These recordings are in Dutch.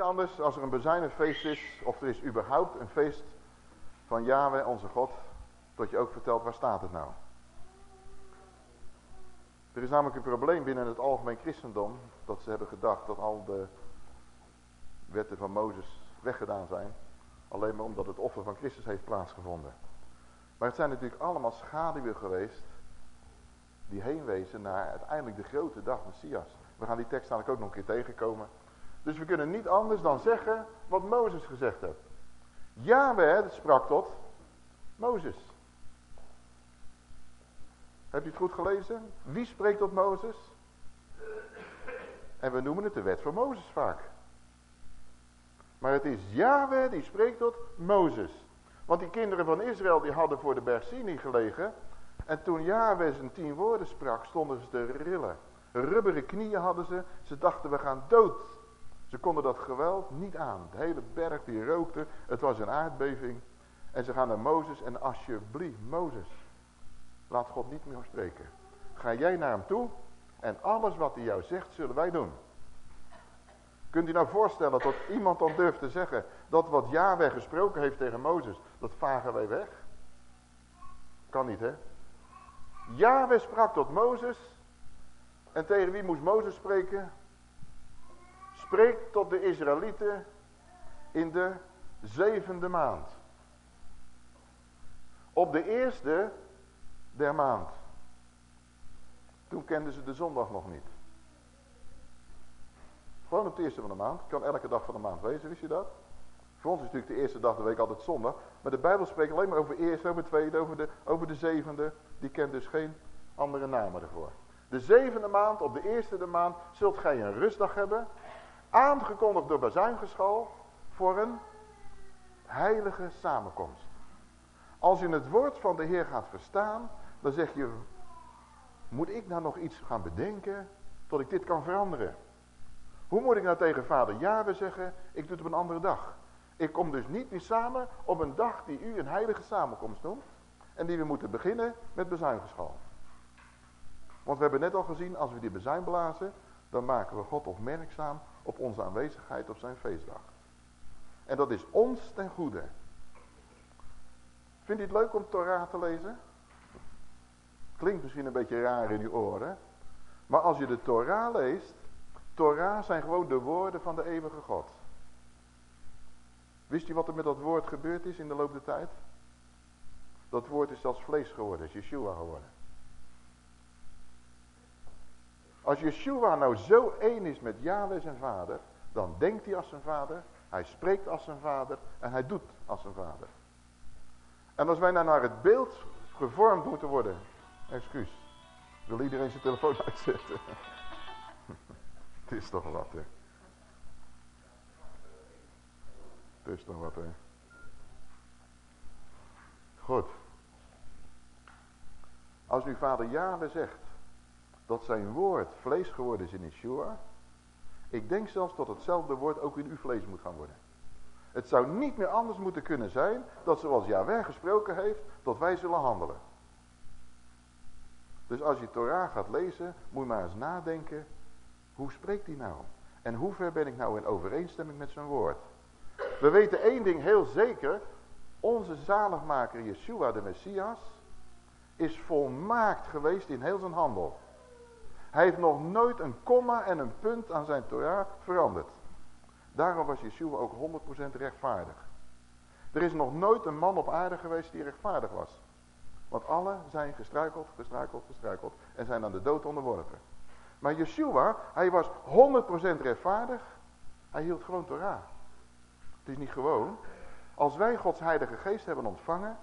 anders als er een bezuinenfeest is, of er is überhaupt een feest van Yahweh, onze God, dat je ook vertelt waar staat het nou. Er is namelijk een probleem binnen het algemeen christendom, dat ze hebben gedacht dat al de wetten van Mozes weggedaan zijn, alleen maar omdat het offer van Christus heeft plaatsgevonden. Maar het zijn natuurlijk allemaal schaduwen geweest die heenwezen naar uiteindelijk de grote dag Messias. We gaan die tekst eigenlijk ook nog een keer tegenkomen. Dus we kunnen niet anders dan zeggen wat Mozes gezegd heeft. Yahweh sprak tot Mozes. Heb je het goed gelezen? Wie spreekt tot Mozes? En we noemen het de wet van Mozes vaak. Maar het is Yahweh die spreekt tot Mozes. Want die kinderen van Israël die hadden voor de berg Sinai gelegen. En toen Yahweh zijn tien woorden sprak, stonden ze te rillen. Rubberen knieën hadden ze. Ze dachten we gaan dood. Ze konden dat geweld niet aan. De hele berg die rookte. Het was een aardbeving. En ze gaan naar Mozes en alsjeblieft Mozes. Laat God niet meer spreken. Ga jij naar hem toe. En alles wat hij jou zegt zullen wij doen. Kunt u nou voorstellen dat iemand dan durft te zeggen dat wat Yahweh gesproken heeft tegen Mozes, dat vagen wij weg? Kan niet hè? Yahweh sprak tot Mozes. En tegen wie moest Mozes spreken? Spreek tot de Israëlieten in de zevende maand. Op de eerste der maand. Toen kenden ze de zondag nog niet. Gewoon op de eerste van de maand. Kan elke dag van de maand wezen, wist je dat? Voor ons is natuurlijk de eerste dag de week altijd zondag. Maar de Bijbel spreekt alleen maar over eerste, over tweede, over de, over de zevende. Die kent dus geen andere namen ervoor. De zevende maand, op de eerste de maand, zult gij een rustdag hebben. Aangekondigd door bazuingeschal voor een heilige samenkomst. Als je het woord van de Heer gaat verstaan, dan zeg je, moet ik nou nog iets gaan bedenken tot ik dit kan veranderen? Hoe moet ik nou tegen vader Jaren zeggen, ik doe het op een andere dag? Ik kom dus niet meer samen op een dag die u een heilige samenkomst noemt. En die we moeten beginnen met bezuingeschal. Want we hebben net al gezien, als we die bezuin blazen, dan maken we God opmerkzaam op onze aanwezigheid op zijn feestdag. En dat is ons ten goede. Vindt u het leuk om Torah te lezen? Klinkt misschien een beetje raar in uw oren. Maar als je de Torah leest, Torah zijn gewoon de woorden van de eeuwige God. Wist u wat er met dat woord gebeurd is in de loop der tijd? Dat woord is zelfs vlees geworden, is Yeshua geworden. Als Yeshua nou zo één is met Yahweh zijn vader, dan denkt hij als zijn vader, hij spreekt als zijn vader en hij doet als zijn vader. En als wij nou naar het beeld gevormd moeten worden, excuus, wil iedereen zijn telefoon uitzetten? het is toch wat hè. Het is toch wat hè. Goed. Als nu vader Yahweh zegt, dat zijn woord vlees geworden is in Yeshua. Ik denk zelfs dat hetzelfde woord ook in uw vlees moet gaan worden. Het zou niet meer anders moeten kunnen zijn dat zoals Yahweh gesproken heeft, dat wij zullen handelen. Dus als je Torah gaat lezen, moet je maar eens nadenken, hoe spreekt hij nou? En hoe ver ben ik nou in overeenstemming met zijn woord? We weten één ding heel zeker, onze zaligmaker Yeshua de Messias is volmaakt geweest in heel zijn handel. Hij heeft nog nooit een komma en een punt aan zijn Torah veranderd. Daarom was Yeshua ook 100% rechtvaardig. Er is nog nooit een man op aarde geweest die rechtvaardig was. Want alle zijn gestruikeld, gestruikeld, gestruikeld en zijn aan de dood onderworpen. Maar Yeshua, hij was 100% rechtvaardig. Hij hield gewoon Torah. Het is niet gewoon. Als wij Gods heilige geest hebben ontvangen,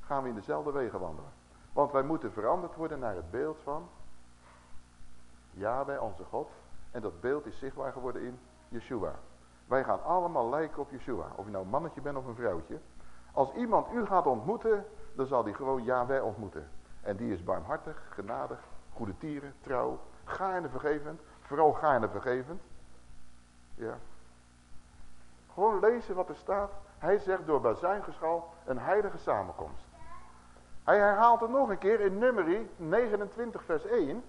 gaan we in dezelfde wegen wandelen. Want wij moeten veranderd worden naar het beeld van Yahweh, onze God. En dat beeld is zichtbaar geworden in Yeshua. Wij gaan allemaal lijken op Yeshua. Of je nou een mannetje bent of een vrouwtje. Als iemand u gaat ontmoeten, dan zal die gewoon Yahweh ontmoeten. En die is barmhartig, genadig, goede tieren, trouw, gaarne vergevend. Vooral gaarne vergevend. Ja. Gewoon lezen wat er staat. Hij zegt door bazuingeschal een heilige samenkomst. Hij herhaalt het nog een keer in Nummerie 29 vers 1.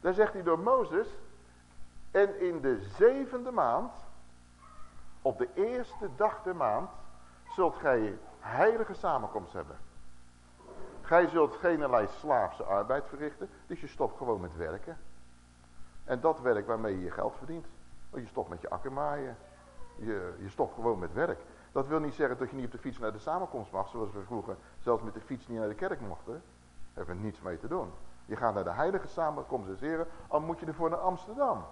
Daar zegt hij door Mozes. En in de zevende maand, Op de eerste dag der maand zult gij heilige samenkomst hebben. Gij zult geen slaafse arbeid verrichten, dus je stopt gewoon met werken. En dat werk waarmee je je geld verdient. Want je stopt met je akkermaaien. Je, je stopt gewoon met werk. Dat wil niet zeggen dat je niet op de fiets naar de samenkomst mag, zoals we vroeger zelfs met de fiets niet naar de kerk mochten. Daar hebben we niets mee te doen. Je gaat naar de heilige samenkomst des Heren, al moet je ervoor naar Amsterdam.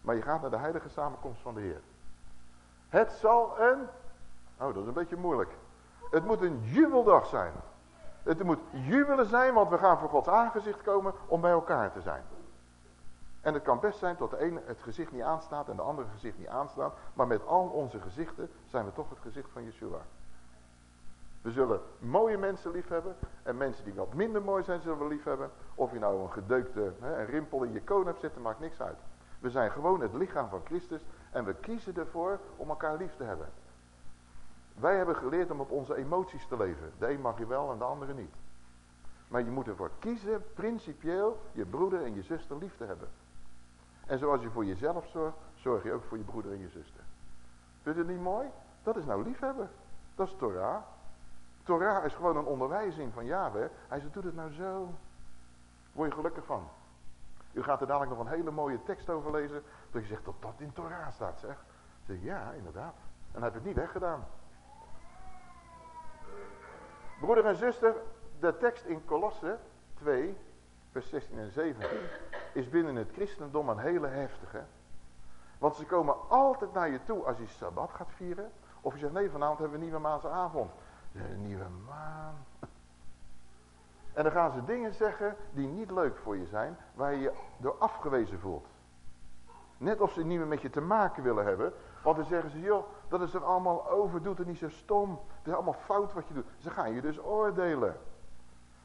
Maar je gaat naar de heilige samenkomst van de Heer. Het zal een, oh dat is een beetje moeilijk. Het moet een jubeldag zijn. Het moet jubelen zijn, want we gaan voor Gods aangezicht komen om bij elkaar te zijn. En het kan best zijn dat de ene het gezicht niet aanstaat en de andere gezicht niet aanstaat. Maar met al onze gezichten zijn we toch het gezicht van Yeshua. We zullen mooie mensen lief hebben. En mensen die wat minder mooi zijn zullen we lief hebben. Of je nou een gedeukte hè, een rimpel in je koon hebt zitten, maakt niks uit. We zijn gewoon het lichaam van Christus. En we kiezen ervoor om elkaar lief te hebben. Wij hebben geleerd om op onze emoties te leven. De een mag je wel en de andere niet. Maar je moet ervoor kiezen, principieel, je broeder en je zuster lief te hebben. En zoals je voor jezelf zorgt, zorg je ook voor je broeder en je zuster. Vind je het niet mooi? Dat is nou liefhebben. Dat is Torah. Torah is gewoon een onderwijzing van Yahweh. Hij zegt, doe het nou zo. Word je gelukkig van. U gaat er dadelijk nog een hele mooie tekst over lezen. Dat je zegt dat dat in Torah staat, zeg. zeg ja, inderdaad. En hij heeft het niet weggedaan. Broeder en zuster, de tekst in Kolosse 2, vers 16 en 17, is binnen het christendom een hele heftige. Want ze komen altijd naar je toe als je Sabbat gaat vieren. Of je zegt, nee, vanavond hebben we nieuwe maanse avond. Een nieuwe maan. En dan gaan ze dingen zeggen die niet leuk voor je zijn, waar je je door afgewezen voelt. Net of ze niet meer met je te maken willen hebben. Want dan zeggen ze, joh, dat is er allemaal over, doe het niet zo stom. Het is allemaal fout wat je doet. Ze gaan je dus oordelen.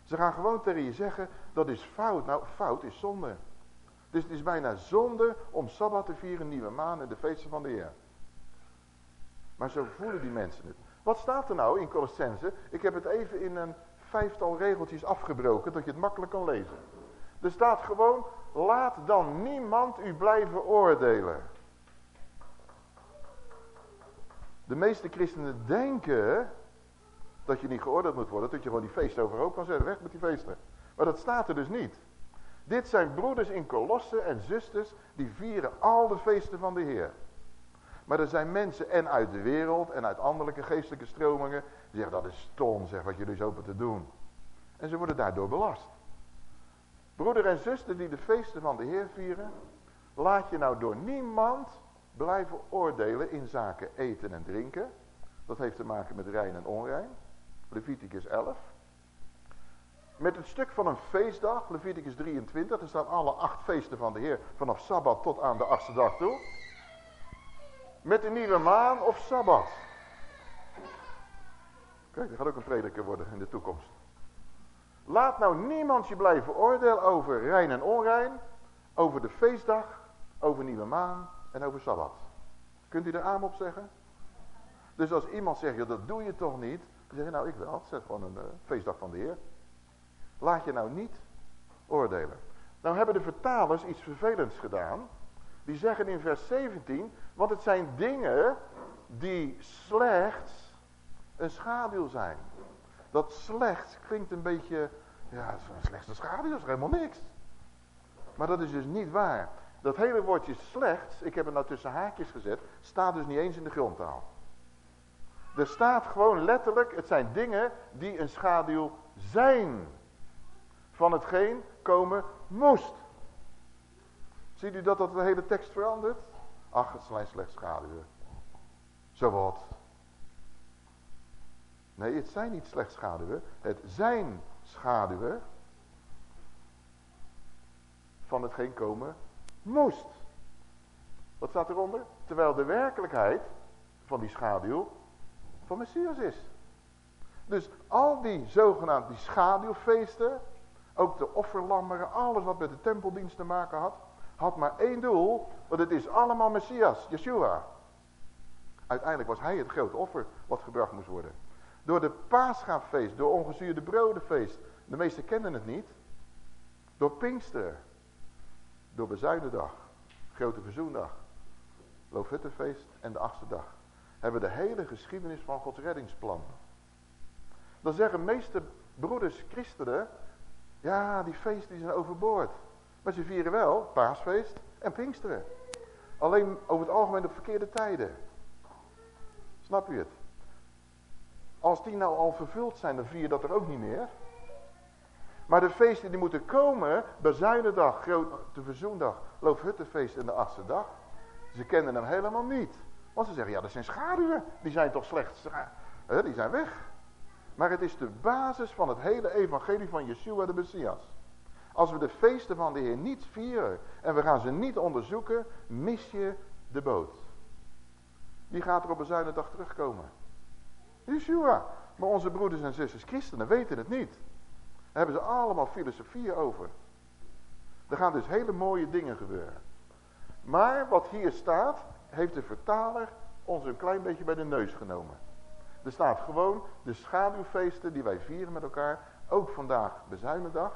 Ze gaan gewoon tegen je zeggen, dat is fout. Nou, fout is zonde. Dus het is bijna zonde om Sabbat te vieren, nieuwe maan en de feesten van de Heer. Maar zo voelen die mensen het. Wat staat er nou in Colossense? Ik heb het even in een vijftal regeltjes afgebroken, dat je het makkelijk kan lezen. Er staat gewoon, laat dan niemand u blijven oordelen. De meeste christenen denken dat je niet geoordeeld moet worden, dat je gewoon die feesten overhoop kan zetten, weg met die feesten. Maar dat staat er dus niet. Dit zijn broeders in Kolosse en zusters die vieren al de feesten van de Heer. Maar er zijn mensen en uit de wereld en uit anderlijke geestelijke stromingen die zeggen dat is stom zeg wat jullie zo te doen. En ze worden daardoor belast. Broeder en zuster die de feesten van de Heer vieren, laat je nou door niemand blijven oordelen in zaken eten en drinken. Dat heeft te maken met rein en onrein. Leviticus 11. Met het stuk van een feestdag, Leviticus 23, er staan alle acht feesten van de Heer vanaf Sabbat tot aan de achtste dag toe. Met de nieuwe maan of Sabbat. Kijk, er gaat ook een prediker worden in de toekomst. Laat nou niemand je blijven oordelen over rein en onrein, over de feestdag, over nieuwe maan en over Sabbat. Kunt u er aan op zeggen? Dus als iemand zegt, dat doe je toch niet, dan zeg je, nou ik wel, het is gewoon een uh, feestdag van de Heer. Laat je nou niet oordelen. Nou hebben de vertalers iets vervelends gedaan. Die zeggen in vers 17, want het zijn dingen die slechts een schaduw zijn. Dat slechts klinkt een beetje, ja, slechts een schaduw is helemaal niks. Maar dat is dus niet waar. Dat hele woordje slechts, ik heb het nou tussen haakjes gezet, staat dus niet eens in de grondtaal. Er staat gewoon letterlijk, het zijn dingen die een schaduw zijn van hetgeen komen moest. Ziet u dat dat de hele tekst verandert? Ach, het zijn slechts schaduwen. Zo wat. Nee, het zijn niet slechts schaduwen. Het zijn schaduwen van hetgeen komen moest. Wat staat eronder? Terwijl de werkelijkheid van die schaduw van Messias is. Dus al die zogenaamde schaduwfeesten, ook de offerlammeren, alles wat met de tempeldienst te maken had, had maar één doel, want het is allemaal Messias, Yeshua. Uiteindelijk was hij het grote offer wat gebracht moest worden. Door de paaschaapfeest, door ongezuurde brodenfeest, de meesten kennen het niet. Door Pinkster, door Bezuidendag, Grote Verzoendag. Loofhuttenfeest en de achtste dag. Hebben de hele geschiedenis van Gods reddingsplan. Dan zeggen meeste broeders, christenen, ja die feesten zijn overboord. Maar ze vieren wel paasfeest en pinksteren. Alleen over het algemeen op verkeerde tijden. Snap je het? Als die nou al vervuld zijn, dan vier je dat er ook niet meer. Maar de feesten die moeten komen, Bezuinendag, Grote Verzoendag, Loofhuttenfeest en de achtste dag. Ze kennen hem helemaal niet. Want ze zeggen, ja dat zijn schaduwen, die zijn toch slecht, die zijn weg. Maar het is de basis van het hele evangelie van Yeshua de Messias. Als we de feesten van de Heer niet vieren en we gaan ze niet onderzoeken, mis je de boot. Wie gaat er op een dag terugkomen? Yeshua. Maar onze broeders en zusters christenen weten het niet. Daar hebben ze allemaal filosofieën over. Er gaan dus hele mooie dingen gebeuren. Maar wat hier staat, heeft de vertaler ons een klein beetje bij de neus genomen. Er staat gewoon de schaduwfeesten die wij vieren met elkaar, ook vandaag bezuinendag,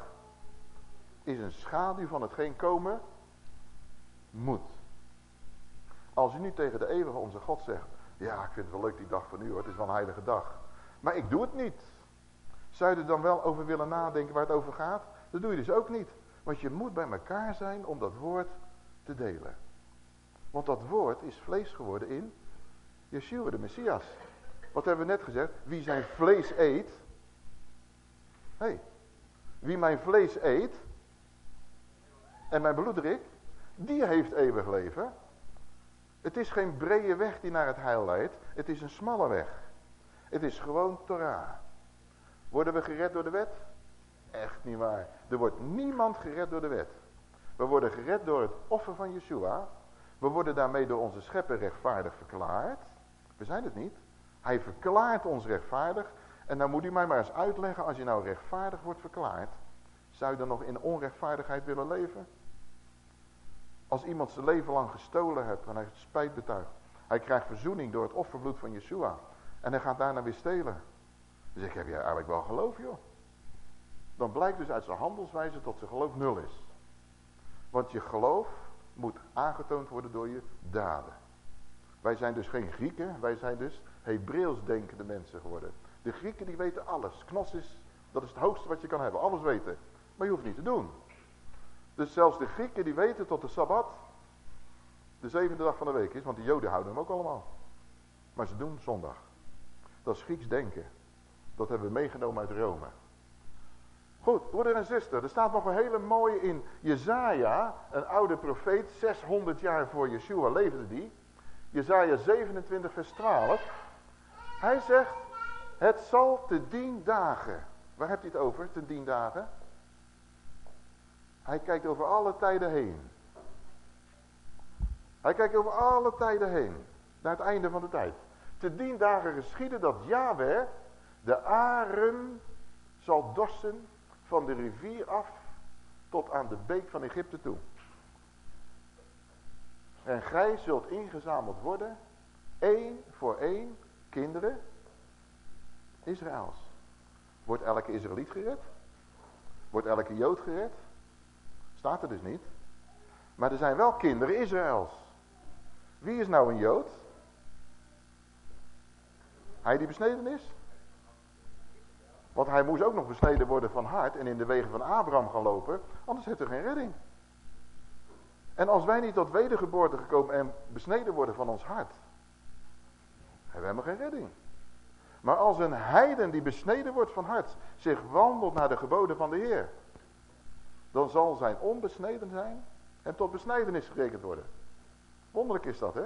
is een schaduw van hetgeen komen moet. Als u nu tegen de eeuwige onze God zegt, ja ik vind het wel leuk die dag van u hoor, het is wel een heilige dag. Maar ik doe het niet. Zou je er dan wel over willen nadenken waar het over gaat? Dat doe je dus ook niet. Want je moet bij elkaar zijn om dat woord te delen. Want dat woord is vlees geworden in Yeshua, de Messias. Wat hebben we net gezegd? Wie zijn vlees eet. Hey, wie mijn vlees eet en mijn bloed drinkt, die heeft eeuwig leven. Het is geen brede weg die naar het heil leidt. Het is een smalle weg. Het is gewoon Torah. Worden we gered door de wet? Echt niet waar. Er wordt niemand gered door de wet. We worden gered door het offer van Yeshua. We worden daarmee door onze schepper rechtvaardig verklaard. We zijn het niet. Hij verklaart ons rechtvaardig. En dan moet u mij maar eens uitleggen, als je nou rechtvaardig wordt verklaard, zou je dan nog in onrechtvaardigheid willen leven? Als iemand zijn leven lang gestolen heeft en hij spijt betuigt. Hij krijgt verzoening door het offerbloed van Yeshua. En hij gaat daarna weer stelen. Dus ik heb je eigenlijk wel geloof joh. Dan blijkt dus uit zijn handelswijze dat zijn geloof nul is. Want je geloof moet aangetoond worden door je daden. Wij zijn dus geen Grieken, wij zijn dus Hebreeuws denkende mensen geworden. De Grieken die weten alles. Knossis, dat is het hoogste wat je kan hebben. Alles weten. Maar je hoeft niet te doen. Dus zelfs de Grieken die weten tot de Sabbat de zevende dag van de week is. Want de Joden houden hem ook allemaal. Maar ze doen zondag. Dat is Grieks denken. Dat hebben we meegenomen uit Rome. Goed, broeder en zuster, er staat nog een hele mooie in Jezaja, een oude profeet, 600 jaar voor Yeshua leefde die. Jezaja 27 vers 12. Hij zegt, het zal te dien dagen. Waar hebt hij het over, te dien dagen? Hij kijkt over alle tijden heen. Hij kijkt over alle tijden heen. Naar het einde van de tijd. Te dien dagen geschieden dat Yahweh de aren zal dorsen van de rivier af tot aan de beek van Egypte toe. En gij zult ingezameld worden, één voor één, kinderen Israëls. Wordt elke Israëliet gered? Wordt elke Jood gered? Staat er dus niet. Maar er zijn wel kinderen Israëls. Wie is nou een Jood? Hij die besneden is? Want hij moest ook nog besneden worden van hart en in de wegen van Abraham gaan lopen. Anders heeft er geen redding. En als wij niet tot wedergeboorte gekomen en besneden worden van ons hart. Hebben we helemaal geen redding. Maar als een heiden die besneden wordt van hart zich wandelt naar de geboden van de Heer. Dan zal zijn onbesneden zijn en tot besnijdenis gerekend worden. Wonderlijk is dat hè.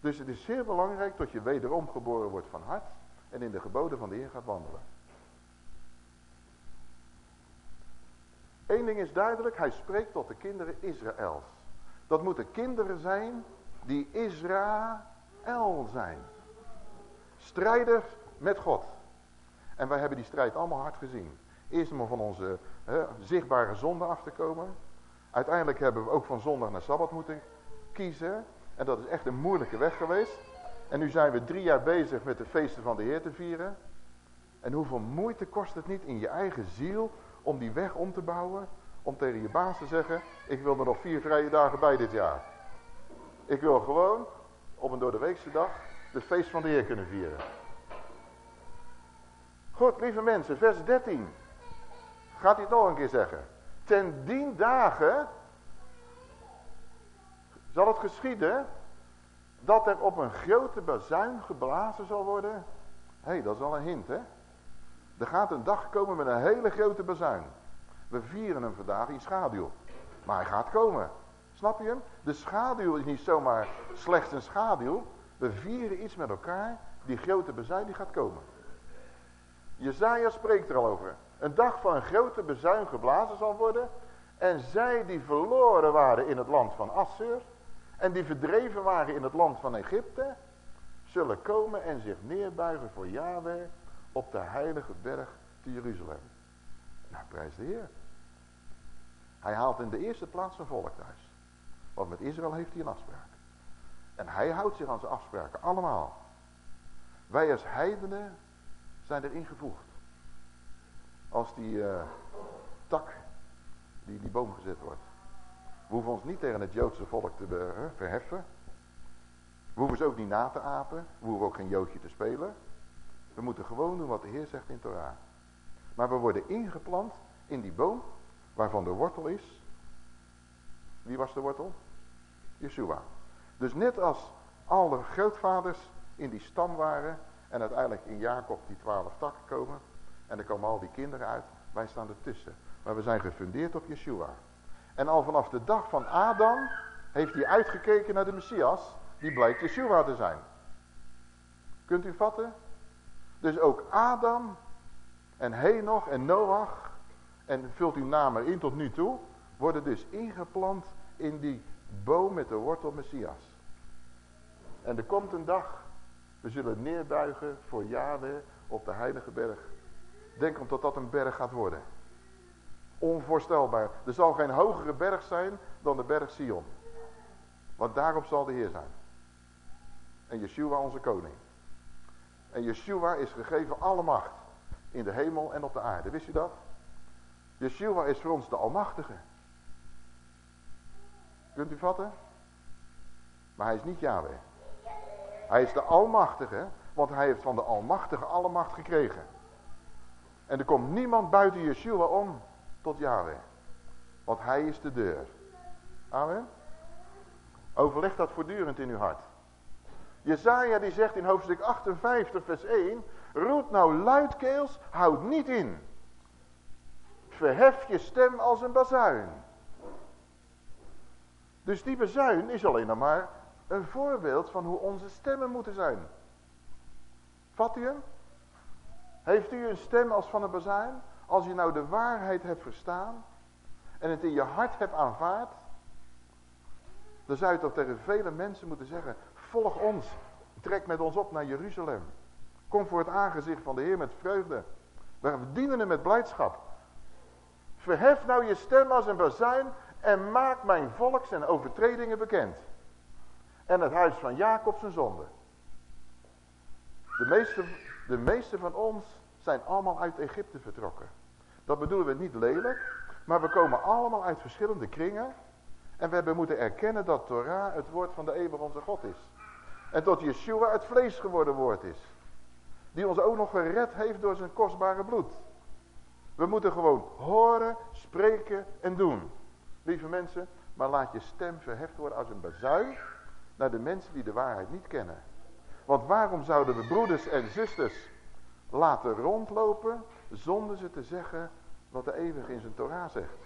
Dus het is zeer belangrijk dat je wederom geboren wordt van hart en in de geboden van de Heer gaat wandelen. Eén ding is duidelijk, hij spreekt tot de kinderen Israëls. Dat moeten kinderen zijn die Israël zijn. Strijders met God. En wij hebben die strijd allemaal hard gezien. Eerst om van onze zichtbare zonde af te komen. Uiteindelijk hebben we ook van zondag naar Sabbat moeten kiezen. En dat is echt een moeilijke weg geweest. En nu zijn we drie jaar bezig met de feesten van de Heer te vieren. En hoeveel moeite kost het niet in je eigen ziel om die weg om te bouwen? Om tegen je baas te zeggen, ik wil er nog vier vrije dagen bij dit jaar. Ik wil gewoon op een door de weekse dag de feest van de Heer kunnen vieren. Goed, lieve mensen, vers 13. Gaat hij het nog een keer zeggen. Ten dien dagen zal het geschieden dat er op een grote bazuin geblazen zal worden. Hé, hey, dat is al een hint, hè? Er gaat een dag komen met een hele grote bazuin. We vieren hem vandaag in schaduw. Maar hij gaat komen. Snap je hem? De schaduw is niet zomaar slechts een schaduw. We vieren iets met elkaar. Die grote bezuin die gaat komen. Jezaja spreekt er al over. Een dag van een grote bezuin geblazen zal worden. En zij die verloren waren in het land van Assur. En die verdreven waren in het land van Egypte. Zullen komen en zich neerbuigen voor Yahweh op de heilige berg te Jeruzalem. Nou, prijs de Heer. Hij haalt in de eerste plaats zijn volk thuis. Want met Israël heeft hij een afspraak. En hij houdt zich aan zijn afspraken, allemaal. Wij als heidenen zijn erin gevoegd. Als die uh, tak, die die boom gezet wordt. We hoeven ons niet tegen het Joodse volk te uh, verheffen. We hoeven ze ook niet na te apen. We hoeven ook geen Joodje te spelen. We moeten gewoon doen wat de Heer zegt in Torah. Maar we worden ingeplant in die boom waarvan de wortel is. Wie was de wortel? Yeshua. Dus net als alle grootvaders in die stam waren en uiteindelijk in Jacob die twaalf takken komen en er komen al die kinderen uit, wij staan ertussen. Maar we zijn gefundeerd op Yeshua. En al vanaf de dag van Adam heeft hij uitgekeken naar de Messias, die blijkt Yeshua te zijn. Kunt u vatten? Dus ook Adam en Henoch en Noach, en vult uw naam erin tot nu toe, worden dus ingeplant in die boom met de wortel Messias. En er komt een dag, we zullen neerbuigen voor Jade op de heilige berg. Denk om dat dat een berg gaat worden. Onvoorstelbaar. Er zal geen hogere berg zijn dan de berg Sion. Want daarop zal de Heer zijn. En Yeshua onze koning. En Yeshua is gegeven alle macht. In de hemel en op de aarde. Wist u dat? Yeshua is voor ons de Almachtige. Kunt u vatten? Maar hij is niet Yahweh. Hij is de Almachtige, want hij heeft van de Almachtige alle macht gekregen. En er komt niemand buiten Yeshua om tot Yahweh. Want hij is de deur. Amen. Overleg dat voortdurend in uw hart. Jezaja die zegt in hoofdstuk 58 vers 1. Roep nou luidkeels, houd niet in. Verhef je stem als een bazuin. Dus die bezuin is alleen nog maar een voorbeeld van hoe onze stemmen moeten zijn. Vat u hem? Heeft u een stem als van een bazuin? Als je nou de waarheid hebt verstaan en het in je hart hebt aanvaard, dan zou je toch tegen vele mensen moeten zeggen, volg ons, trek met ons op naar Jeruzalem. Kom voor het aangezicht van de Heer met vreugde. We dienen hem met blijdschap. Verhef nou je stem als een bazuin en maak mijn volk zijn overtredingen bekend. En het huis van Jacob zijn zonde. De meeste, de meeste van ons zijn allemaal uit Egypte vertrokken. Dat bedoelen we niet lelijk, maar we komen allemaal uit verschillende kringen. En we hebben moeten erkennen dat Torah het woord van de eeuwige onze God is. En dat Yeshua het vlees geworden woord is. Die ons ook nog gered heeft door zijn kostbare bloed. We moeten gewoon horen, spreken en doen. Lieve mensen, maar laat je stem verheft worden als een bazuin naar de mensen die de waarheid niet kennen. Want waarom zouden we broeders en zusters laten rondlopen zonder ze te zeggen wat de eeuwige in zijn Torah zegt?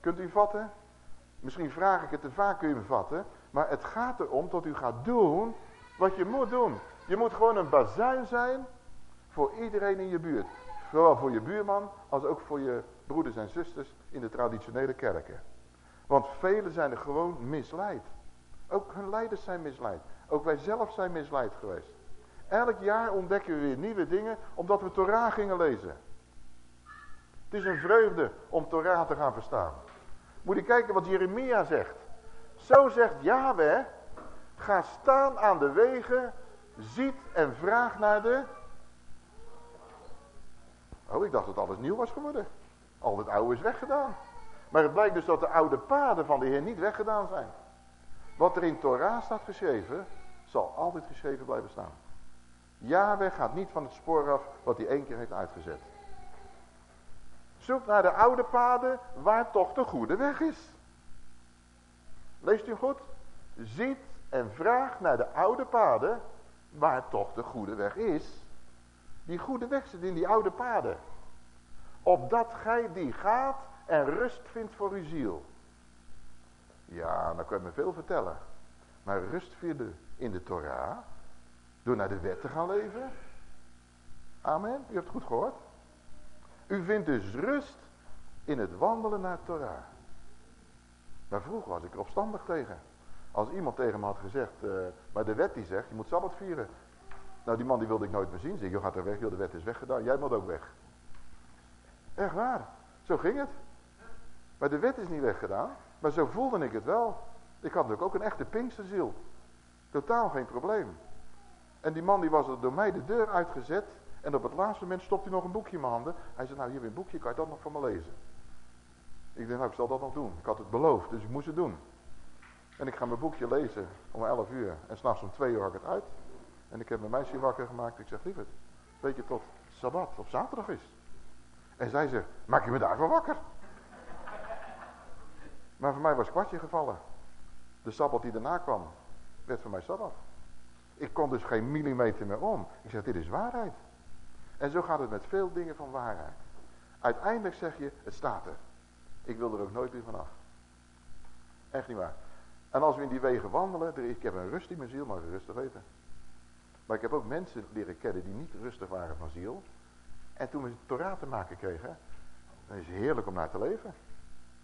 Kunt u vatten? Misschien vraag ik het te vaak, kun je me vatten. Maar het gaat erom dat u gaat doen wat je moet doen. Je moet gewoon een bazuin zijn voor iedereen in je buurt. Zowel voor je buurman als ook voor je broeders en zusters in de traditionele kerken. Want velen zijn er gewoon misleid. Ook hun leiders zijn misleid. Ook wij zelf zijn misleid geweest. Elk jaar ontdekken we weer nieuwe dingen omdat we Torah gingen lezen. Het is een vreugde om Torah te gaan verstaan. Moet je kijken wat Jeremia zegt. Zo zegt Yahweh, ga staan aan de wegen, ziet en vraag naar de... Oh, ik dacht dat alles nieuw was geworden. Al het oude is weggedaan. Maar het blijkt dus dat de oude paden van de Heer niet weggedaan zijn. Wat er in Torah staat geschreven, zal altijd geschreven blijven staan. Yahweh gaat niet van het spoor af wat hij één keer heeft uitgezet. Zoek naar de oude paden waar toch de goede weg is. Leest u goed? Ziet en vraag naar de oude paden waar toch de goede weg is. Die goede weg zit in die oude paden. Opdat gij die gaat en rust vindt voor uw ziel. Ja, dan kan je me veel vertellen. Maar rust vinden in de Torah, door naar de wet te gaan leven. Amen, u hebt het goed gehoord. U vindt dus rust in het wandelen naar Torah. Maar vroeger was ik er opstandig tegen. Als iemand tegen me had gezegd, uh, maar de wet die zegt, je moet Sabbat vieren. Nou, die man die wilde ik nooit meer zien. Zeg, je gaat er weg, de wet is weggedaan. Jij moet ook weg. Echt waar. Zo ging het. Maar de wet is niet weggedaan. Maar zo voelde ik het wel. Ik had natuurlijk ook een echte Pinksterziel. Totaal geen probleem. En die man die was er door mij de deur uitgezet. En op het laatste moment stopte hij nog een boekje in mijn handen. Hij zei, nou hier je een boekje, kan je dat nog van me lezen? Ik denk, nou ik zal dat nog doen. Ik had het beloofd, dus ik moest het doen. En ik ga mijn boekje lezen om 11 uur. En s'nachts om 2 uur had ik het uit. En ik heb mijn meisje wakker gemaakt. Ik zeg, lieverd, weet je tot Sabbat op zaterdag is. En zij zegt, maak je me daarvoor wakker? maar voor mij was kwartje gevallen. De Sabbat die daarna kwam, werd voor mij Sabbat. Ik kon dus geen millimeter meer om. Ik zeg, dit is waarheid. En zo gaat het met veel dingen van waarheid. Uiteindelijk zeg je, het staat er. Ik wil er ook nooit meer vanaf. Echt niet waar. En als we in die wegen wandelen, ik heb een rust in mijn ziel, maar rustig weten. Maar ik heb ook mensen leren kennen die niet rustig waren van ziel. En toen we Torah te maken kregen, dan is het heerlijk om naar te leven.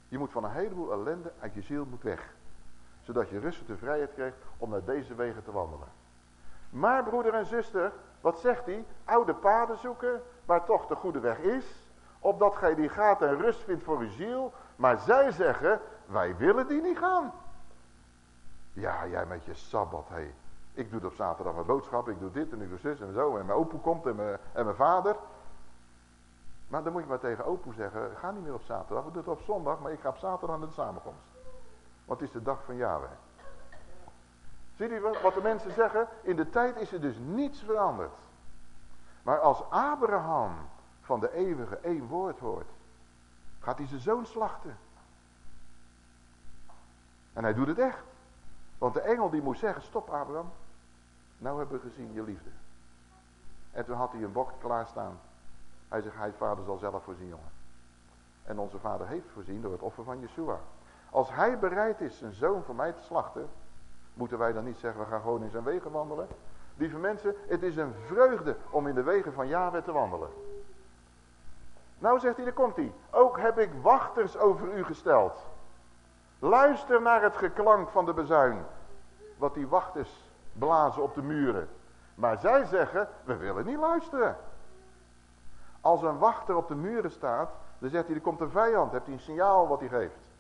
Je moet van een heleboel ellende uit je ziel moet weg. Zodat je rustig de vrijheid krijgt om naar deze wegen te wandelen. Maar broeder en zuster, wat zegt hij? Oude paden zoeken, waar toch de goede weg is. Opdat gij die gaat en rust vindt voor uw ziel. Maar zij zeggen, wij willen die niet gaan. Ja, jij met je Sabbat, hé. Ik doe het op zaterdag mijn boodschap, ik doe dit en ik doe zus en zo. En mijn opa komt en mijn, en mijn vader. Maar dan moet je maar tegen opa zeggen, ga niet meer op zaterdag, we doen het op zondag, maar ik ga op zaterdag naar de samenkomst. Want het is de dag van Yahweh. Zie je wat de mensen zeggen? In de tijd is er dus niets veranderd. Maar als Abraham van de eeuwige één woord hoort, gaat hij zijn zoon slachten. En hij doet het echt. Want de engel die moest zeggen, stop Abraham, nou hebben we gezien je liefde. En toen had hij een bok klaarstaan. Hij zegt, hij vader zal zelf voorzien jongen. En onze vader heeft voorzien door het offer van Yeshua. Als hij bereid is zijn zoon voor mij te slachten, moeten wij dan niet zeggen, we gaan gewoon in zijn wegen wandelen. Lieve mensen, het is een vreugde om in de wegen van Yahweh te wandelen. Nou zegt hij, daar komt hij. Ook heb ik wachters over u gesteld. Luister naar het geklank van de bezuin. Wat die wachters blazen op de muren. Maar zij zeggen, we willen niet luisteren. Als een wachter op de muren staat, dan zegt hij, er komt een vijand. Hebt hij een signaal wat hij geeft.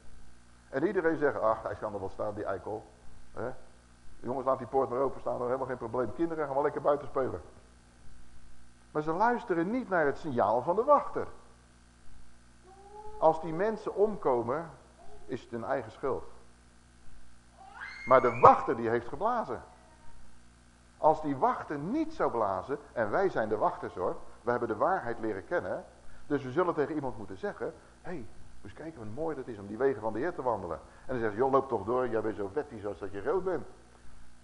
En iedereen zegt, ach, hij kan er wel staan, die eikel. He? Jongens, laat die poort maar open staan, er helemaal geen probleem. Kinderen gaan wel lekker buiten spelen. Maar ze luisteren niet naar het signaal van de wachter. Als die mensen omkomen, is het hun eigen schuld. Maar de wachter die heeft geblazen. Als die wachter niet zou blazen, en wij zijn de wachters hoor, we hebben de waarheid leren kennen. Dus we zullen tegen iemand moeten zeggen, hé, hey, eens kijken wat mooi dat is om die wegen van de Heer te wandelen. En dan zegt joh, loop toch door, jij bent zo wettig als dat je rood bent.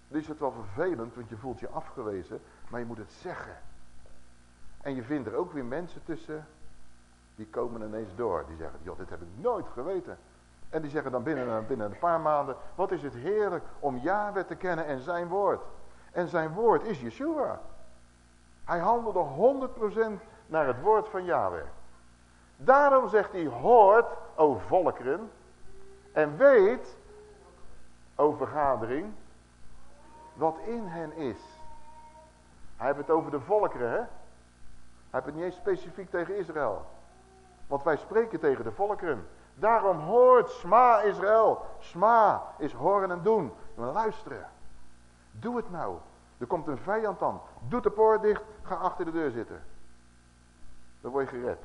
Dan is het wel vervelend, want je voelt je afgewezen, maar je moet het zeggen. En je vindt er ook weer mensen tussen, die komen ineens door. Die zeggen, joh, dit heb ik nooit geweten. En die zeggen dan binnen, binnen een paar maanden, wat is het heerlijk om Yahweh te kennen en zijn woord. En zijn woord is Yeshua. Hij handelde 100% naar het woord van Yahweh. Daarom zegt hij, hoort, o volkeren, en weet, o vergadering, wat in hen is. Hij heeft het over de volkeren, hè? Hij heeft het niet eens specifiek tegen Israël. Want wij spreken tegen de volkeren. Daarom hoort Sma Israël. Sma is horen en doen. Luisteren. Doe het nou. Er komt een vijand aan. Doe de poort dicht. Ga achter de deur zitten. Dan word je gered.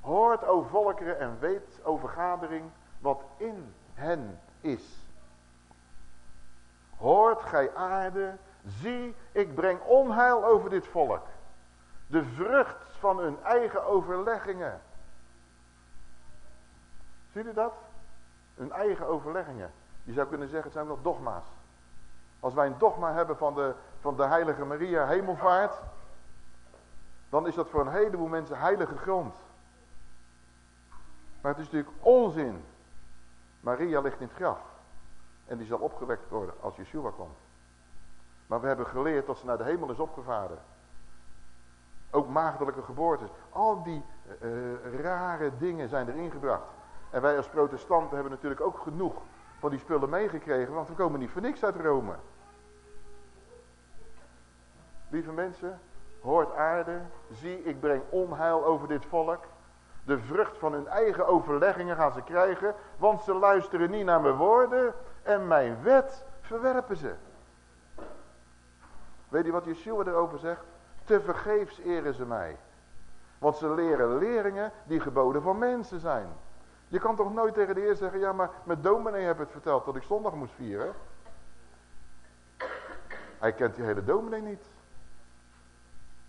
Hoort, o volkeren, en weet, o vergadering, wat in hen is. Hoort gij aarde, zie, ik breng onheil over dit volk. De vrucht van hun eigen overleggingen. Ziet u dat? Hun eigen overleggingen. Je zou kunnen zeggen, het zijn nog dogma's. Als wij een dogma hebben van de, van de heilige Maria hemelvaart, dan is dat voor een heleboel mensen heilige grond. Maar het is natuurlijk onzin. Maria ligt in het graf. En die zal opgewekt worden als Yeshua komt. Maar we hebben geleerd dat ze naar de hemel is opgevaren. Ook maagdelijke geboortes. Al die uh, rare dingen zijn erin gebracht. En wij als protestanten hebben natuurlijk ook genoeg van die spullen meegekregen. Want we komen niet voor niks uit Rome. Lieve mensen, hoort aarde, zie ik breng onheil over dit volk. De vrucht van hun eigen overleggingen gaan ze krijgen, want ze luisteren niet naar mijn woorden en mijn wet verwerpen ze. Weet je wat Yeshua erover zegt? Te vergeefs eren ze mij. Want ze leren leringen die geboden van mensen zijn. Je kan toch nooit tegen de Heer zeggen, ja maar met dominee heb het verteld dat ik zondag moest vieren. Hij kent die hele dominee niet.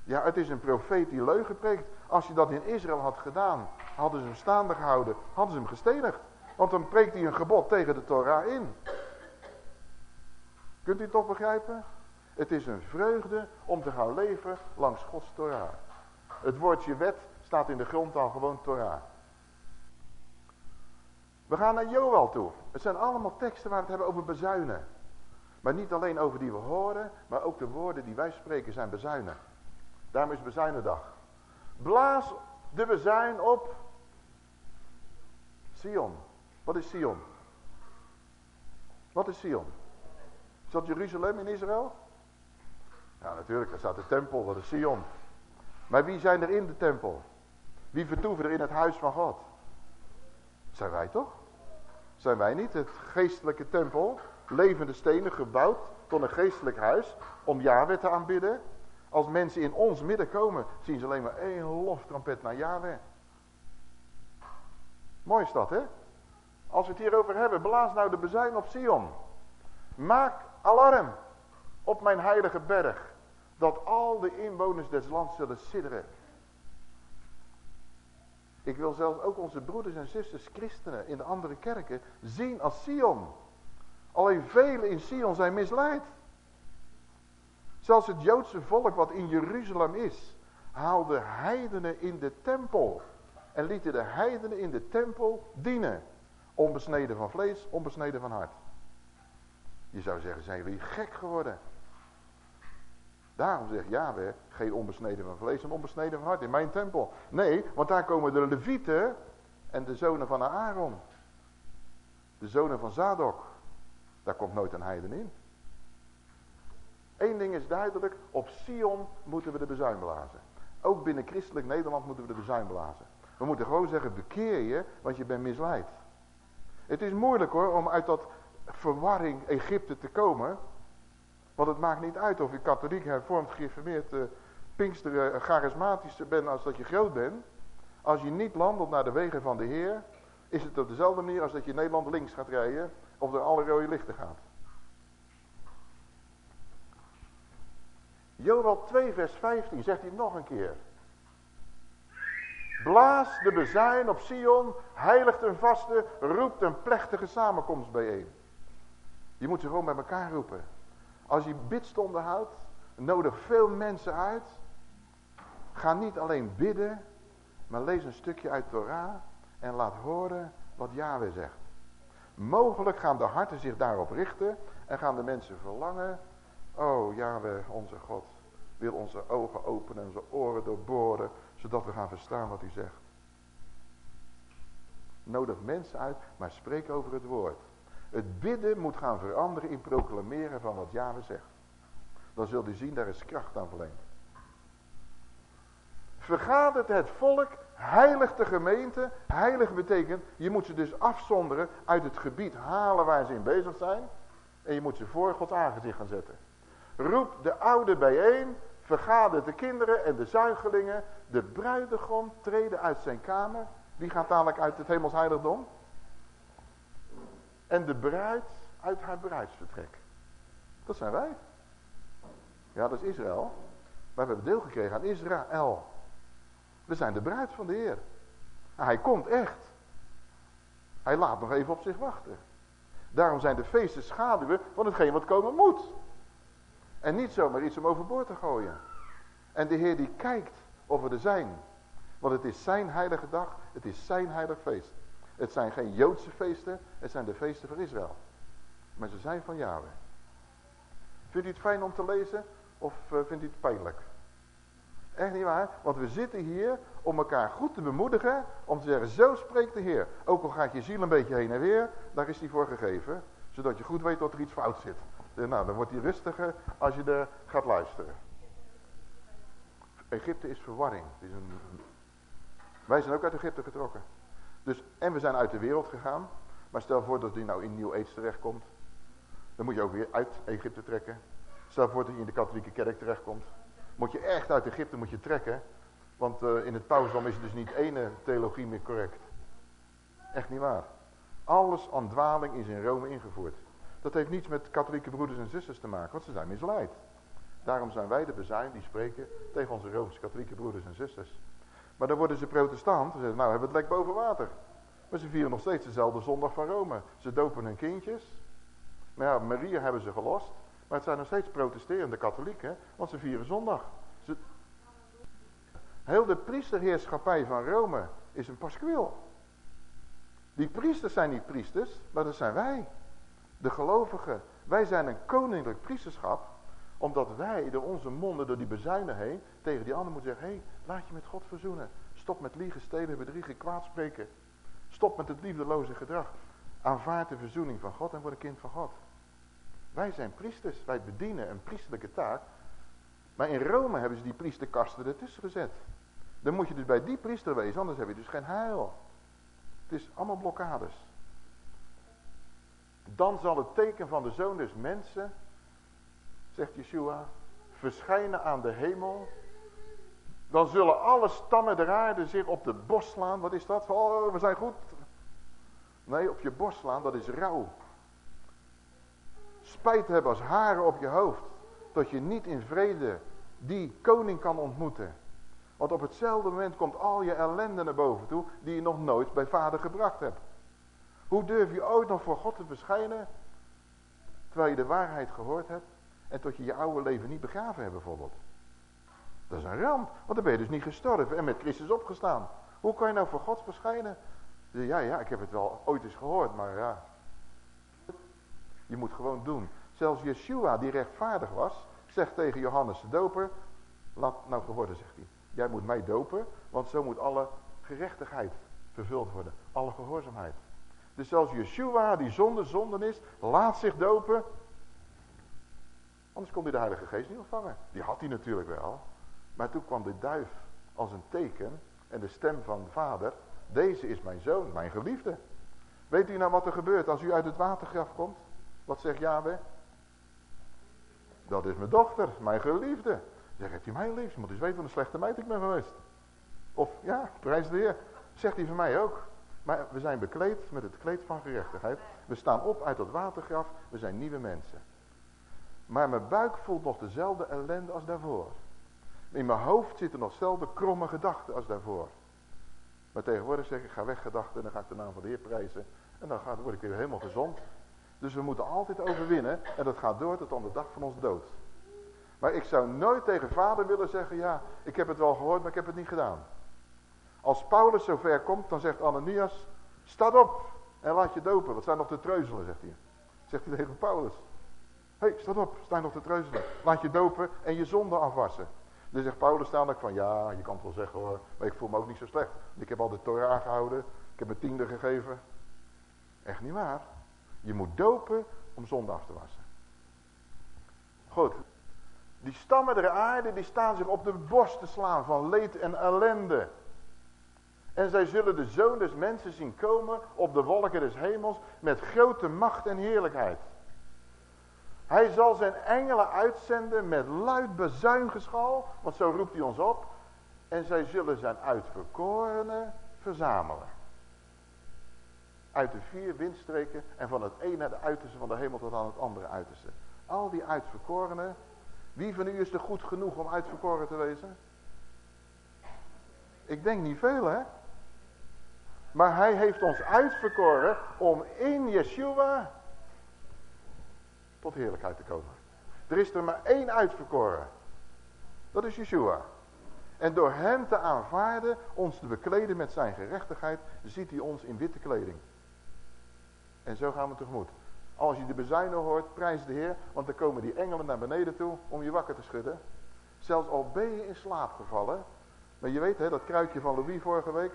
Ja, het is een profeet die leugen preekt. Als je dat in Israël had gedaan, hadden ze hem staande gehouden, hadden ze hem gestenigd. Want dan preekt hij een gebod tegen de Torah in. Kunt u het toch begrijpen? Het is een vreugde om te gaan leven langs Gods Torah. Het woordje wet staat in de grondtaal gewoon Torah. We gaan naar Joel toe. Het zijn allemaal teksten waar we het hebben over bezuinen. Maar niet alleen over die we horen, maar ook de woorden die wij spreken zijn bezuinen. Daarom is bezuinendag. Blaas de bezuin op Sion. Wat is Sion? Wat is Sion? Is dat Jeruzalem in Israël? Ja, natuurlijk, daar staat de tempel, dat is Sion. Maar wie zijn er in de tempel? Wie vertoeven er in het huis van God? Zijn wij toch? Zijn wij niet het geestelijke tempel, levende stenen gebouwd tot een geestelijk huis om Yahweh te aanbidden? Als mensen in ons midden komen, zien ze alleen maar één loftrompet naar Yahweh. Mooi is dat, hè? Als we het hierover hebben, blaas nou de bezuin op Sion. Maak alarm op mijn heilige berg. Dat al de inwoners des lands zullen sidderen. Ik wil zelfs ook onze broeders en zusters, christenen in de andere kerken, zien als Sion. Alleen velen in Sion zijn misleid. Zelfs het Joodse volk wat in Jeruzalem is, haalde heidenen in de tempel. En lieten de heidenen in de tempel dienen. Onbesneden van vlees, onbesneden van hart. Je zou zeggen, zijn jullie gek geworden? Daarom zegt Yahweh, geen onbesneden van vlees en onbesneden van hart in mijn tempel. Nee, want daar komen de levieten en de zonen van Aaron. De zonen van Zadok. Daar komt nooit een heiden in. Eén ding is duidelijk, op Sion moeten we de bezuin blazen. Ook binnen christelijk Nederland moeten we de bezuin blazen. We moeten gewoon zeggen, bekeer je, want je bent misleid. Het is moeilijk hoor, om uit dat verwarring Egypte te komen. Want het maakt niet uit of je katholiek, hervormd, geïnformeerd, uh, pinkster, uh, charismatisch bent als dat je groot bent. Als je niet wandelt naar de wegen van de Heer, is het op dezelfde manier als dat je Nederland links gaat rijden of door alle rode lichten gaat. Joel 2 vers 15 zegt hij nog een keer. Blaas de bezuin op Sion, heiligt een vaste, roept een plechtige samenkomst bijeen. Je moet ze gewoon bij elkaar roepen. Als je bidstonden houdt, nodig veel mensen uit. Ga niet alleen bidden, maar lees een stukje uit Torah en laat horen wat Yahweh zegt. Mogelijk gaan de harten zich daarop richten en gaan de mensen verlangen. Oh Yahweh, onze God, wil onze ogen openen en onze oren doorboren, zodat we gaan verstaan wat hij zegt. Nodig mensen uit, maar spreek over het woord. Het bidden moet gaan veranderen in proclameren van wat Yahweh zegt. Dan zult u zien, daar is kracht aan verleend. Vergadert het volk, heilig de gemeente. Heilig betekent, je moet ze dus afzonderen uit het gebied halen waar ze in bezig zijn. En je moet ze voor Gods aangezicht gaan zetten. Roep de oude bijeen, vergadert de kinderen en de zuigelingen. De bruidegom treden uit zijn kamer. Wie gaat dadelijk uit het hemels heiligdom? En de bruid uit haar bruidsvertrek. Dat zijn wij. Ja, dat is Israël. Maar we hebben deel gekregen aan Israël. We zijn de bruid van de Heer. hij komt echt. Hij laat nog even op zich wachten. Daarom zijn de feesten schaduwen van hetgeen wat komen moet. En niet zomaar iets om overboord te gooien. En de Heer die kijkt of we er zijn. Want het is zijn heilige dag, het is zijn heilig feest. Het zijn geen Joodse feesten, het zijn de feesten van Israël. Maar ze zijn van Yahweh. Vindt u het fijn om te lezen of uh, vindt u het pijnlijk? Echt niet waar, want we zitten hier om elkaar goed te bemoedigen, om te zeggen, zo spreekt de Heer. Ook al gaat je ziel een beetje heen en weer, daar is hij voor gegeven, zodat je goed weet dat er iets fout zit. Nou, dan wordt hij rustiger als je er gaat luisteren. Egypte is verwarring. een... Wij zijn ook uit Egypte getrokken. Dus, en we zijn uit de wereld gegaan. Maar stel voor dat je nou in Nieuw Aids terechtkomt. Dan moet je ook weer uit Egypte trekken. Stel voor dat je in de katholieke kerk terechtkomt. Moet je echt uit Egypte moet je trekken. Want uh, in het pausdom is dus niet ene theologie meer correct. Echt niet waar. Alles aan dwaling is in Rome ingevoerd. Dat heeft niets met katholieke broeders en zusters te maken, want ze zijn misleid. Daarom zijn wij de bezuin die spreken tegen onze Rooms-katholieke broeders en zusters. Maar dan worden ze protestant. Ze zeggen, nou hebben we het lek boven water. Maar ze vieren nog steeds dezelfde zondag van Rome. Ze dopen hun kindjes. Maar ja, Maria hebben ze gelost. Maar het zijn nog steeds protesterende katholieken. Want ze vieren zondag. Ze... Heel de priesterheerschappij van Rome is een paskwil. Die priesters zijn niet priesters, maar dat zijn wij. De gelovigen. Wij zijn een koninklijk priesterschap omdat wij door onze monden, door die bezuinen heen, tegen die ander moeten zeggen, hé, hey, laat je met God verzoenen. Stop met liegen, stelen, bedriegen, kwaad spreken. Stop met het liefdeloze gedrag. Aanvaard de verzoening van God en word een kind van God. Wij zijn priesters, wij bedienen een priesterlijke taak. Maar in Rome hebben ze die priesterkasten ertussen gezet. Dan moet je dus bij die priester wezen, anders heb je dus geen heil. Het is allemaal blokkades. Dan zal het teken van de zoon dus mensen zegt Yeshua, verschijnen aan de hemel. Dan zullen alle stammen der aarde zich op de borst slaan. Wat is dat? Oh, we zijn goed. Nee, op je borst slaan, dat is rouw. Spijt hebben als haren op je hoofd. Dat je niet in vrede die koning kan ontmoeten. Want op hetzelfde moment komt al je ellende naar boven toe die je nog nooit bij vader gebracht hebt. Hoe durf je ooit nog voor God te verschijnen terwijl je de waarheid gehoord hebt? En tot je je oude leven niet begraven hebt bijvoorbeeld. Dat is een ramp, want dan ben je dus niet gestorven en met Christus opgestaan. Hoe kan je nou voor God verschijnen? Ja, ja, ik heb het wel ooit eens gehoord, maar ja. Je moet gewoon doen. Zelfs Yeshua, die rechtvaardig was, zegt tegen Johannes de doper, laat nou geworden, zegt hij. Jij moet mij dopen, want zo moet alle gerechtigheid vervuld worden. Alle gehoorzaamheid. Dus zelfs Yeshua, die zonder zonden is, laat zich dopen Anders kon hij de Heilige Geest niet ontvangen. Die had hij natuurlijk wel. Maar toen kwam de duif als een teken en de stem van de vader. Deze is mijn zoon, mijn geliefde. Weet u nou wat er gebeurt als u uit het watergraf komt? Wat zegt Yahweh? Dat is mijn dochter, mijn geliefde. Zeg, heeft u mij lief? Je moet eens weten wat een slechte meid ik ben geweest. Of, ja, prijs de Heer. Zegt hij van mij ook. Maar we zijn bekleed met het kleed van gerechtigheid. We staan op uit dat watergraf. We zijn nieuwe mensen. Maar mijn buik voelt nog dezelfde ellende als daarvoor. In mijn hoofd zitten nog dezelfde kromme gedachten als daarvoor. Maar tegenwoordig zeg ik, ga weg gedachten en dan ga ik de naam van de Heer prijzen. En dan word ik weer helemaal gezond. Dus we moeten altijd overwinnen en dat gaat door tot aan de dag van ons dood. Maar ik zou nooit tegen vader willen zeggen, ja, ik heb het wel gehoord, maar ik heb het niet gedaan. Als Paulus zover komt, dan zegt Ananias, sta op en laat je dopen. Wat zijn nog te treuzelen, zegt hij. Zegt hij tegen Paulus hey, sta op, sta nog te treuzelen. Laat je dopen en je zonde afwassen. Dan zegt Paulus dan van, ja, je kan het wel zeggen hoor, maar ik voel me ook niet zo slecht. Ik heb al de Torah aangehouden, ik heb mijn tiende gegeven. Echt niet waar. Je moet dopen om zonde af te wassen. Goed. Die stammen der aarde, die staan zich op de borst te slaan van leed en ellende. En zij zullen de zoon des mensen zien komen op de wolken des hemels met grote macht en heerlijkheid. Hij zal zijn engelen uitzenden met luid bezuingeschal, want zo roept hij ons op. En zij zullen zijn uitverkorenen verzamelen. Uit de vier windstreken en van het een naar de uiterste van de hemel tot aan het andere uiterste. Al die uitverkorenen. Wie van u is er goed genoeg om uitverkoren te wezen? Ik denk niet veel, hè? Maar hij heeft ons uitverkoren om in Yeshua tot heerlijkheid te komen. Er is er maar één uitverkoren. Dat is Yeshua. En door hem te aanvaarden, ons te bekleden met zijn gerechtigheid, ziet hij ons in witte kleding. En zo gaan we tegemoet. Als je de bezuinen hoort, prijs de Heer, want dan komen die engelen naar beneden toe om je wakker te schudden. Zelfs al ben je in slaap gevallen, maar je weet hè, dat kruikje van Louis vorige week,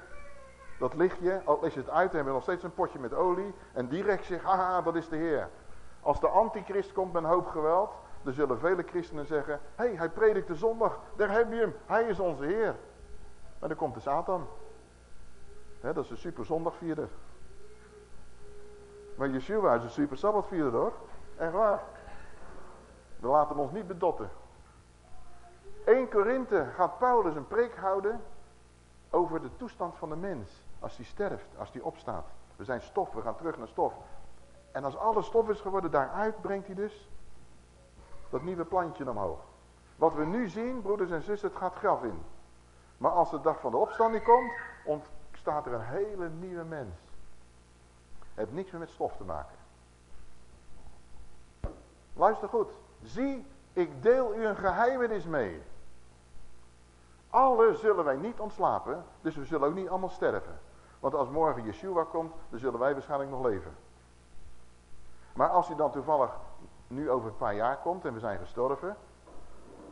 dat lichtje, al is het uit, hebben we nog steeds een potje met olie en direct zegt, haha, dat is de Heer. Als de antichrist komt met een hoop geweld, dan zullen vele christenen zeggen, hé, hey, hij predikt de zondag, daar heb je hem, hij is onze Heer. Maar dan komt de Satan. dat is een super zondagvierder. Maar Yeshua is een super sabbatvierder hoor. Echt waar. We laten ons niet bedotten. 1 Korinthe gaat Paulus een preek houden over de toestand van de mens. Als hij sterft, als hij opstaat. We zijn stof, we gaan terug naar stof. En als alles stof is geworden, daaruit brengt hij dus dat nieuwe plantje omhoog. Wat we nu zien, broeders en zusters, het gaat graf in. Maar als de dag van de opstanding komt, ontstaat er een hele nieuwe mens. Het heeft niks meer met stof te maken. Luister goed. Zie, ik deel u een geheimenis mee. Alle zullen wij niet ontslapen, dus we zullen ook niet allemaal sterven. Want als morgen Yeshua komt, dan zullen wij waarschijnlijk nog leven. Maar als hij dan toevallig nu over een paar jaar komt en we zijn gestorven.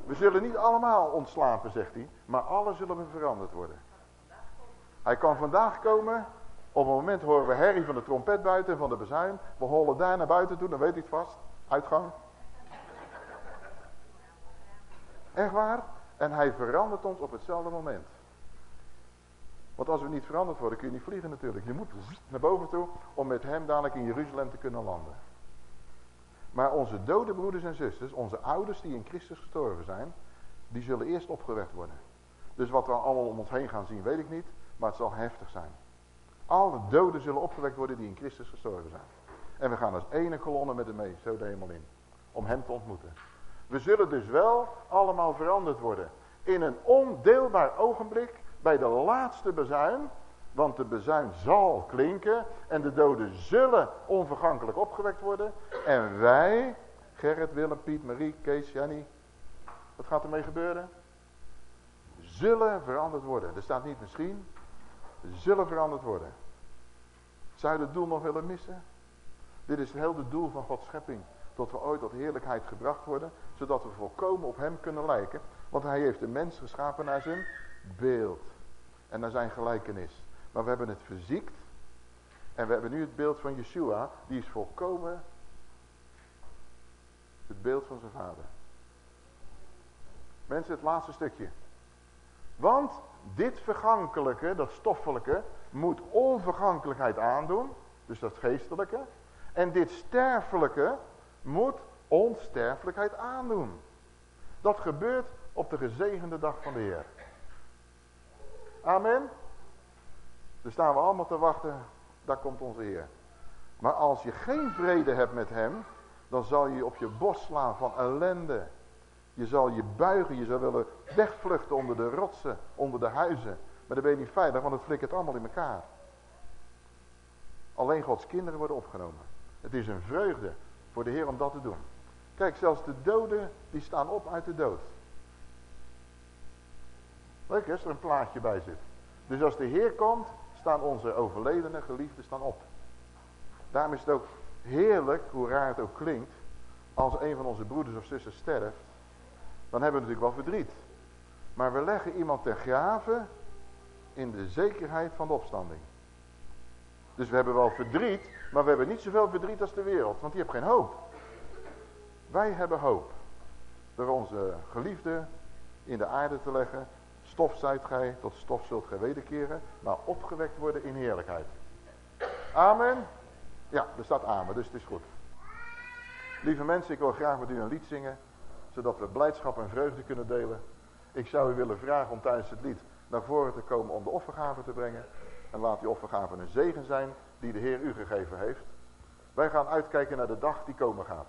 We zullen niet allemaal ontslapen, zegt hij. Maar alle zullen we veranderd worden. Hij kan vandaag komen. Op het moment horen we herrie van de trompet buiten van de bezuin. We holen daar naar buiten toe, dan weet hij het vast. Uitgang. Echt waar? En hij verandert ons op hetzelfde moment. Want als we niet veranderd worden, kun je niet vliegen natuurlijk. Je moet naar boven toe om met hem dadelijk in Jeruzalem te kunnen landen. Maar onze dode broeders en zusters, onze ouders die in Christus gestorven zijn, die zullen eerst opgewekt worden. Dus wat we allemaal om ons heen gaan zien, weet ik niet, maar het zal heftig zijn. Alle doden zullen opgewekt worden die in Christus gestorven zijn. En we gaan als ene kolonne met hem mee, zo de hemel in. Om hem te ontmoeten. We zullen dus wel allemaal veranderd worden. In een ondeelbaar ogenblik, bij de laatste bezuin, want de bezuin zal klinken en de doden zullen onvergankelijk opgewekt worden. En wij, Gerrit, Willem, Piet, Marie, Kees, Jannie, wat gaat ermee gebeuren? Zullen veranderd worden. Er staat niet misschien, zullen veranderd worden. Zou je het doel nog willen missen? Dit is het doel van Gods schepping. Tot we ooit tot heerlijkheid gebracht worden. Zodat we volkomen op hem kunnen lijken. Want hij heeft de mens geschapen naar zijn beeld. En naar zijn gelijkenis. Maar we hebben het verziekt. En we hebben nu het beeld van Yeshua. Die is volkomen het beeld van zijn vader. Mensen, het laatste stukje. Want dit vergankelijke, dat stoffelijke, moet onvergankelijkheid aandoen. Dus dat geestelijke. En dit sterfelijke moet onsterfelijkheid aandoen. Dat gebeurt op de gezegende dag van de Heer. Amen. Dan staan we allemaal te wachten, daar komt onze Heer. Maar als je geen vrede hebt met hem, dan zal je je op je bos slaan van ellende. Je zal je buigen, je zal willen wegvluchten onder de rotsen, onder de huizen. Maar dan ben je niet veilig, want het flikkert allemaal in elkaar. Alleen Gods kinderen worden opgenomen. Het is een vreugde voor de Heer om dat te doen. Kijk, zelfs de doden, die staan op uit de dood. Leuk als er een plaatje bij zit. Dus als de Heer komt, staan onze overledene geliefden staan op. Daarom is het ook heerlijk, hoe raar het ook klinkt, als een van onze broeders of zussen sterft, dan hebben we natuurlijk wel verdriet. Maar we leggen iemand ter graven in de zekerheid van de opstanding. Dus we hebben wel verdriet, maar we hebben niet zoveel verdriet als de wereld, want die heeft geen hoop. Wij hebben hoop. Door onze geliefde in de aarde te leggen Stof zijt gij, tot stof zult gij wederkeren, maar opgewekt worden in heerlijkheid. Amen. Ja, er staat amen, dus het is goed. Lieve mensen, ik wil graag met u een lied zingen, zodat we blijdschap en vreugde kunnen delen. Ik zou u willen vragen om tijdens het lied naar voren te komen om de offergave te brengen. En laat die offergave een zegen zijn die de Heer u gegeven heeft. Wij gaan uitkijken naar de dag die komen gaat.